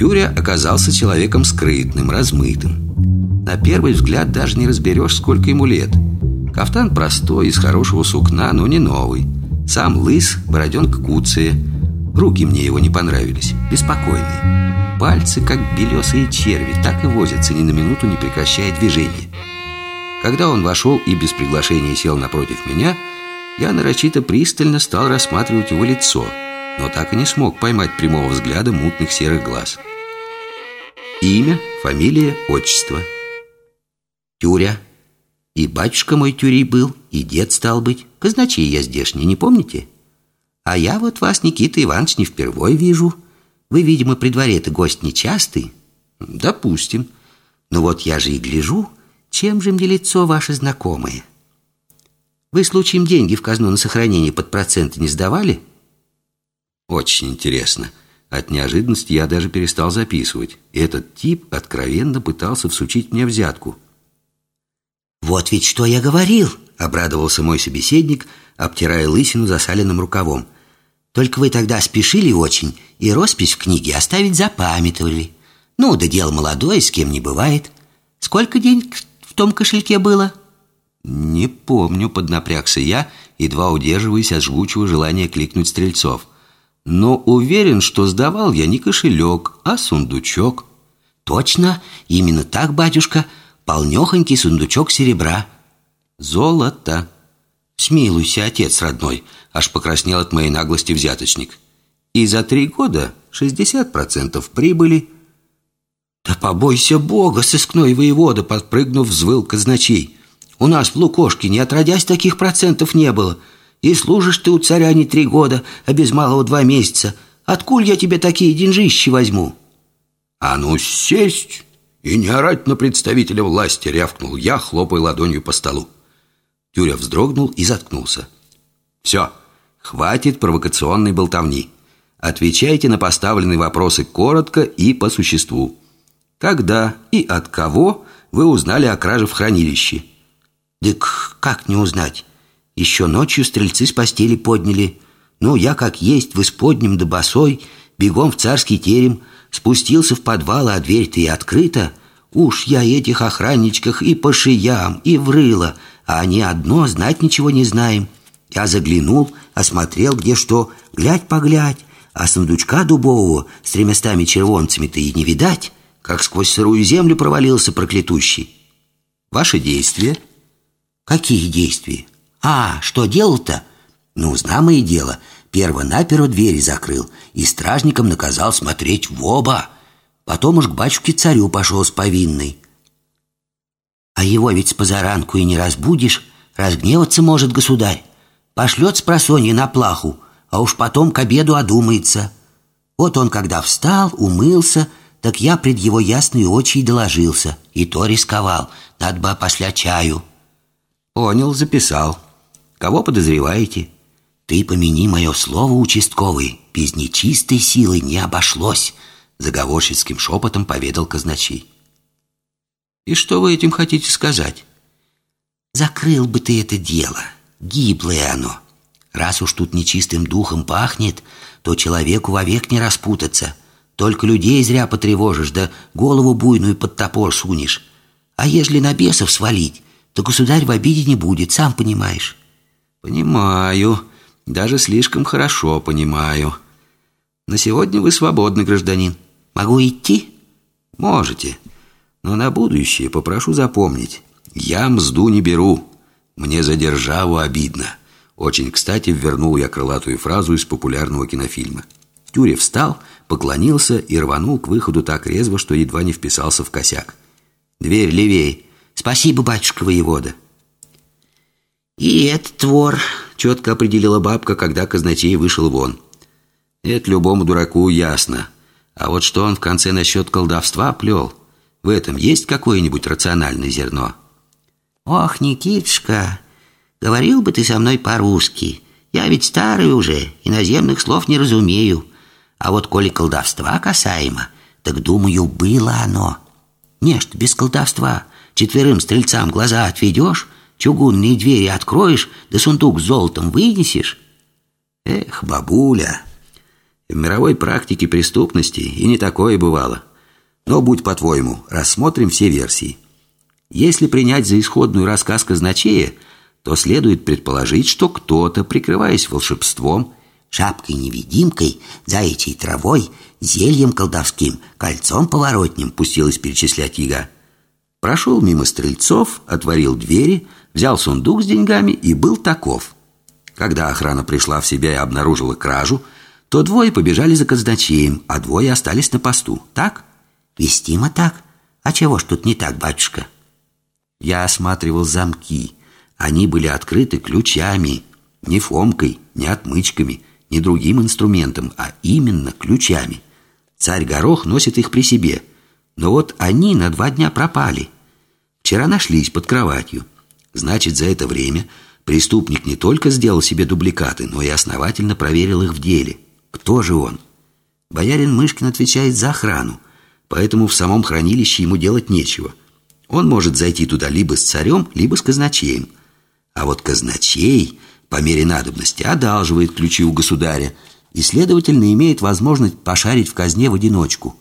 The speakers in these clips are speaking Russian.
Тюря оказался человеком скрытным, размытым. На первый взгляд даже не разберешь, сколько ему лет. Кафтан простой, из хорошего сукна, но не новый. Сам лыс, бороденка куцая. Руки мне его не понравились, беспокойные. Пальцы, как белесые черви, так и возятся, ни на минуту не прекращая движения. Когда он вошел и без приглашения сел напротив меня, я нарочито пристально стал рассматривать его лицо, но так и не смог поймать прямого взгляда мутных серых глаз. Имя, фамилия, отчество. Тюря. И батюшка мой Тюрий был, и дед стал быть. Казначей я здешний, не помните? А я вот вас, Никита Иванович, не впервой вижу. Вы, видимо, при дворе-то гость нечастый. Допустим. Но вот я же и гляжу, чем же мне лицо ваше знакомое? Вы случаем деньги в казну на сохранение под проценты не сдавали? Очень интересно. От неожиданности я даже перестал записывать. Этот тип откровенно пытался всучить мне взятку. «Вот ведь что я говорил!» — обрадовался мой собеседник, обтирая лысину засаленным рукавом. «Только вы тогда спешили очень и роспись в книге оставить запамятовали. Ну, да дело молодое, с кем не бывает. Сколько денег в том кошельке было?» «Не помню», — поднапрягся я, едва удерживаясь от жгучего желания кликнуть стрельцов. «Но уверен, что сдавал я не кошелек, а сундучок». «Точно, именно так, батюшка, полнехонький сундучок серебра». «Золото». «Смилуйся, отец родной», — аж покраснел от моей наглости взяточник. «И за три года шестьдесят процентов прибыли». «Да побойся Бога, сыскной воевода!» Подпрыгнув, взвыл казначей. «У нас в Лукошке не отродясь таких процентов не было. И служишь ты у царя не три года, а без малого два месяца. Откуль я тебе такие деньжищи возьму?» «А ну сесть и не орать на представителя власти!» Рявкнул я, хлопая ладонью по столу. Тюря вздрогнул и заткнулся. «Все, хватит провокационной болтовни. Отвечайте на поставленные вопросы коротко и по существу». Когда и от кого вы узнали о краже в хранилище? Так как не узнать? Еще ночью стрельцы с постели подняли. Ну, я как есть, в исподнем да босой, бегом в царский терем, спустился в подвал, а дверь-то и открыта. Уж я этих охранничках и по шиям, и врыла, а они одно, знать ничего не знаем. Я заглянул, осмотрел, где что, глядь-поглядь, а сундучка дубового с тремястами червонцами-то и не видать как сквозь сырую землю провалился проклятущий. Ваши действия? Какие действия? А, что делал-то? Ну, знамое дело. Перво-наперво двери закрыл и стражникам наказал смотреть в оба. Потом уж к батюшке-царю пошел с повинной. А его ведь с позаранку и не разбудишь. Разгневаться может государь. Пошлет с просонья на плаху, а уж потом к обеду одумается. Вот он, когда встал, умылся, так я пред его ясные очи и доложился. И то рисковал. Надо бы после чаю. Понял, записал. Кого подозреваете? Ты помяни мое слово, участковый. Без нечистой силы не обошлось. Заговорщицким шепотом поведал казначей. И что вы этим хотите сказать? Закрыл бы ты это дело. Гиблое оно. Раз уж тут нечистым духом пахнет, то человеку вовек не распутаться. Только людей зря потревожишь, да голову буйную под топор сунешь. А ежели на бесов свалить, то государь в обиде не будет, сам понимаешь. Понимаю. Даже слишком хорошо понимаю. На сегодня вы свободны, гражданин. Могу идти? Можете. Но на будущее попрошу запомнить. Я мзду не беру. Мне за державу обидно. Очень кстати вернул я крылатую фразу из популярного кинофильма. Тюря встал, поклонился и рванул к выходу так резво, что едва не вписался в косяк. «Дверь левей!» «Спасибо, батюшка воевода!» «И этот твор!» — четко определила бабка, когда казначей вышел вон. «Это любому дураку ясно. А вот что он в конце насчет колдовства плел? В этом есть какое-нибудь рациональное зерно?» «Ох, Никитушка, говорил бы ты со мной по-русски. Я ведь старый уже, иноземных слов не разумею. А вот коли колдовства касаемо, так, думаю, было оно. Не, что без колдовства. Четверым стрельцам глаза отведешь, чугунные двери откроешь, да сундук с золотом вынесешь. Эх, бабуля, В мировой практике преступности и не такое бывало. Но будь по-твоему, рассмотрим все версии. Если принять за исходную рассказ казначея, то следует предположить, что кто-то, прикрываясь волшебством, шапкой-невидимкой, заячьей травой, зельем колдовским, кольцом поворотним, пустилась перечислять яга. Прошел мимо стрельцов, отворил двери, взял сундук с деньгами и был таков. Когда охрана пришла в себя и обнаружила кражу, то двое побежали за казначеем, а двое остались на посту. Так? Вестимо так. А чего ж тут не так, батюшка? Я осматривал замки. Они были открыты ключами. Не фомкой, не отмычками, не другим инструментом, а именно ключами. Царь Горох носит их при себе. Но вот они на два дня пропали. Вчера нашлись под кроватью. Значит, за это время преступник не только сделал себе дубликаты, но и основательно проверил их в деле. Кто же он? Боярин Мышкин отвечает за охрану, поэтому в самом хранилище ему делать нечего. Он может зайти туда либо с царем, либо с казначеем. А вот казначей по мере надобности одалживает ключи у государя и, следовательно, имеет возможность пошарить в казне в одиночку.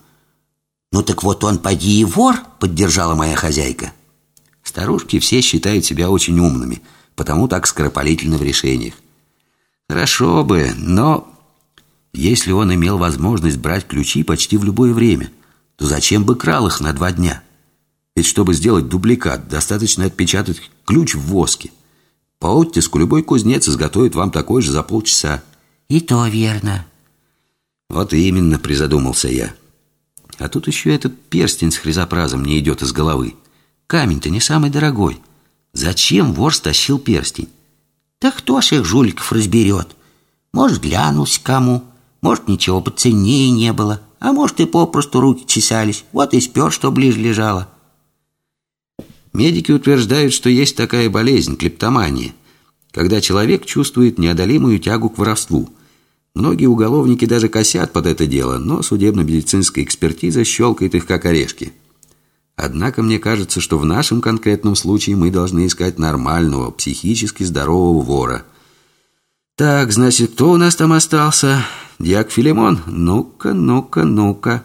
«Ну так вот он, поди и вор!» — поддержала моя хозяйка. Старушки все считают себя очень умными, потому так скоропалительны в решениях. Хорошо бы, но если он имел возможность брать ключи почти в любое время, то зачем бы крал их на два дня? Ведь чтобы сделать дубликат, достаточно отпечатать ключ в воске. По оттиску любой кузнец изготовит вам такой же за полчаса. И то верно. Вот именно, призадумался я. А тут еще этот перстень с хризопразом не идет из головы. Камень-то не самый дорогой. Зачем вор стащил перстень? Да кто ж их жуликов разберет? Может, глянулся кому, может, ничего поценнее не было, а может, и попросту руки чесались, вот и спер, что ближе лежало. Медики утверждают, что есть такая болезнь – клептомания, когда человек чувствует неодолимую тягу к воровству. Многие уголовники даже косят под это дело, но судебно-медицинская экспертиза щелкает их как орешки. Однако мне кажется, что в нашем конкретном случае мы должны искать нормального, психически здорового вора. Так, значит, кто у нас там остался? Дьяк Филимон? Ну-ка, ну-ка, ну-ка.